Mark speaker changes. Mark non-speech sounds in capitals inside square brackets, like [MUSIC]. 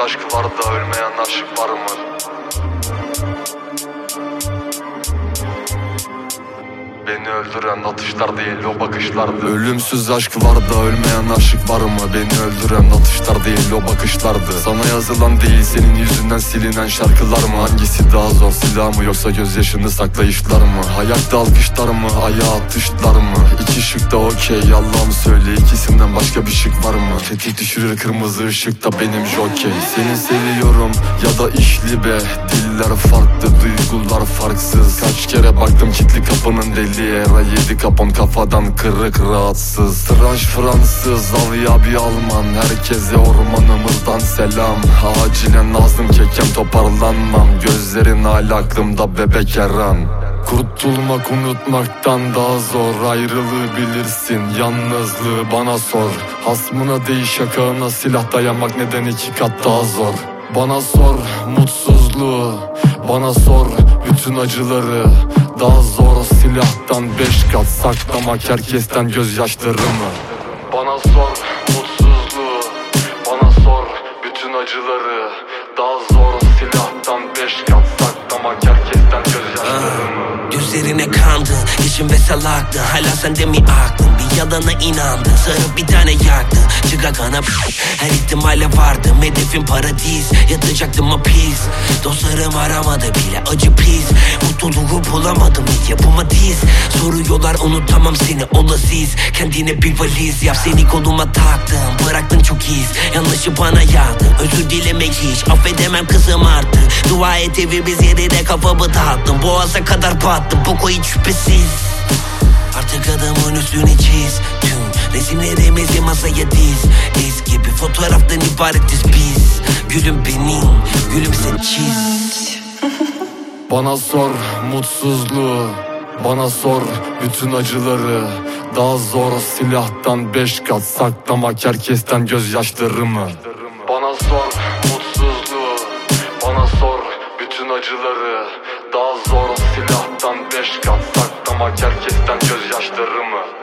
Speaker 1: aşk var da ölmeyen aşık var mı? Beni öldüren atışlar değil o bakışlardı Ölümsüz aşk var da ölmeyen aşık var mı? Beni öldüren atışlar değil o bakışlardı Sana yazılan değil senin yüzünden silinen şarkılar mı? Hangisi daha zor silah mı yoksa gözyaşını saklayışlar mı? Hayat alkışlar mı ayağa atışlar mı? İki şık da okey Allah'ım söyle ikisinden başka bir şık var mı? Tetik düşürür kırmızı ışıkta benim jokey Seni seviyorum ya da işli be Diller farklı duygular farksız Kaç kere baktım kilitli kapının deli Era yedi kapon kafadan kırık rahatsız. Tıraş Fransız Avya bir Alman. Herkese ormanımızdan selam. Acilen lazım kekem toparlanmam. Gözlerin hala aklımda bebek Eren Kurtulmak unutmaktan daha zor. Ayrılığı bilirsin yalnızlığı bana sor. Hasmına değil şakağına silah dayamak neden iki kat daha zor? Bana sor mutsuzluğu Bana sor bütün acıları. Daha zor silahtan beş kat saklamak herkesten gözyaşlarımı. Bana sor mutsuzluğu. Bana sor bütün acıları. Daha zor silahtan beş kat
Speaker 2: Gözlerine kandı. Yaşım ve salaktı Hala sende mi aklın Bir yalana inandı Sarıp bir tane yaktı. Çıka kana Her ihtimale vardım Hedefim paradis Yatacaktım hapis Dostlarım aramadı bile Acı pis Mutluluğu bulamadım hiç yapıma diz. Soruyorlar unutamam seni olasız Kendine bir valiz yap Seni koluma taktım. Bıraktın çok iz Yanlışı bana yağdı. Özür dilemek hiç Affedemem kızım artık Dua et evimiz yerine kafamı dağıttım. Boğaza kadar battım. Bu hiç şüphesiz. Artık adamın üstüne çiz. Tüm resimlerimizi masaya diz. Eski bir fotoğraftan ibaretiz biz. Gülüm benim, gülüm sen çiz. [LAUGHS]
Speaker 1: Bana sor mutsuzluğu. Bana sor bütün acıları. Daha zor silahtan beş kat saklamak herkesten gözyaşlarımı. Bana sor bütün acıları Daha zor o silahtan beş kat saklamak herkesten gözyaşlarımı.